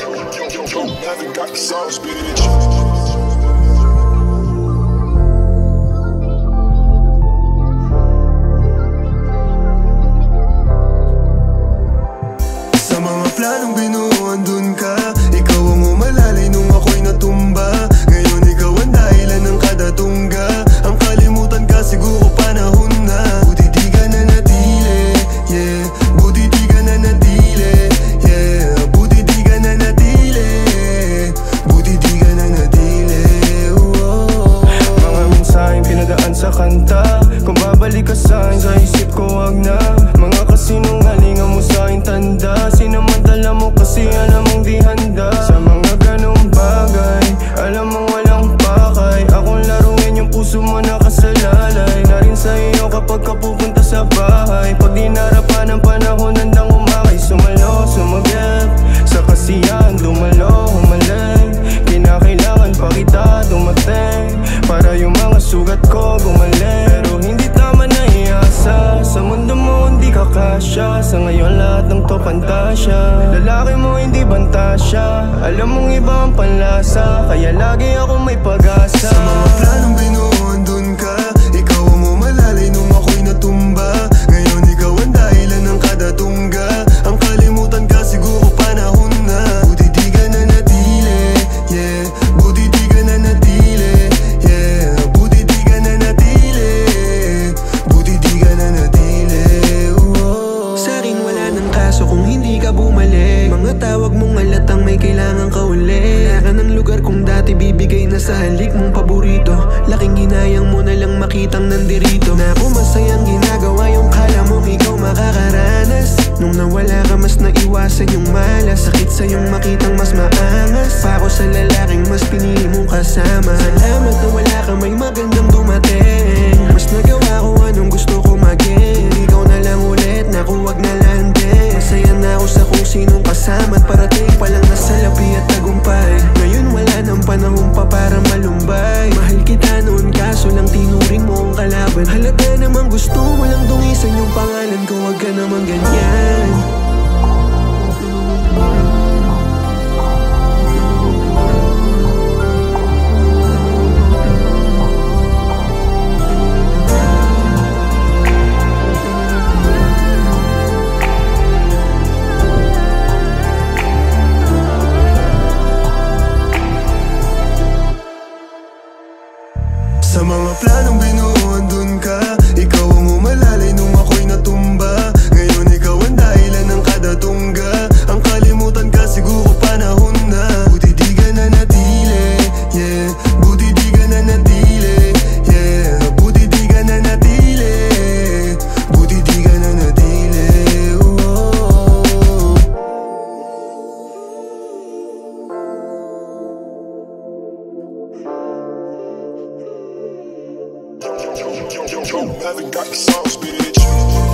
yo, Marvin got the sauce, bitch. Sa mga planong binuo andun ka wag na pantasya Lalaki mo hindi bantasya Alam mong iba ang panlasa Kaya lagi ako may pag-asa. Sa mga planong binuo bumalik Mga tawag mong alatang may kailangan ka uli. Wala ng lugar kung dati bibigay na sa halik mong paborito. Laking ginayang mo na lang makitang nandirito. Na kung masayang ginagawa yung kala mong ikaw makakaranas. Nung nawala ka mas naiwasan yung malas. Sakit sa yung makitang mas maangas. Pa ako sa lalaking mas pinili mong kasama. Salamat na wala sinong kasama At parating pa lang na salapi at tagumpay. Ngayon wala nang panahon pa para malumbay. Mahal kita noon kaso lang tinuring mo ang kalaban. Halata namang gusto mo lang dungisan yung pangalan ko Wag ka naman ganyan Yo, yo, yo, haven't got the sauce, bitch.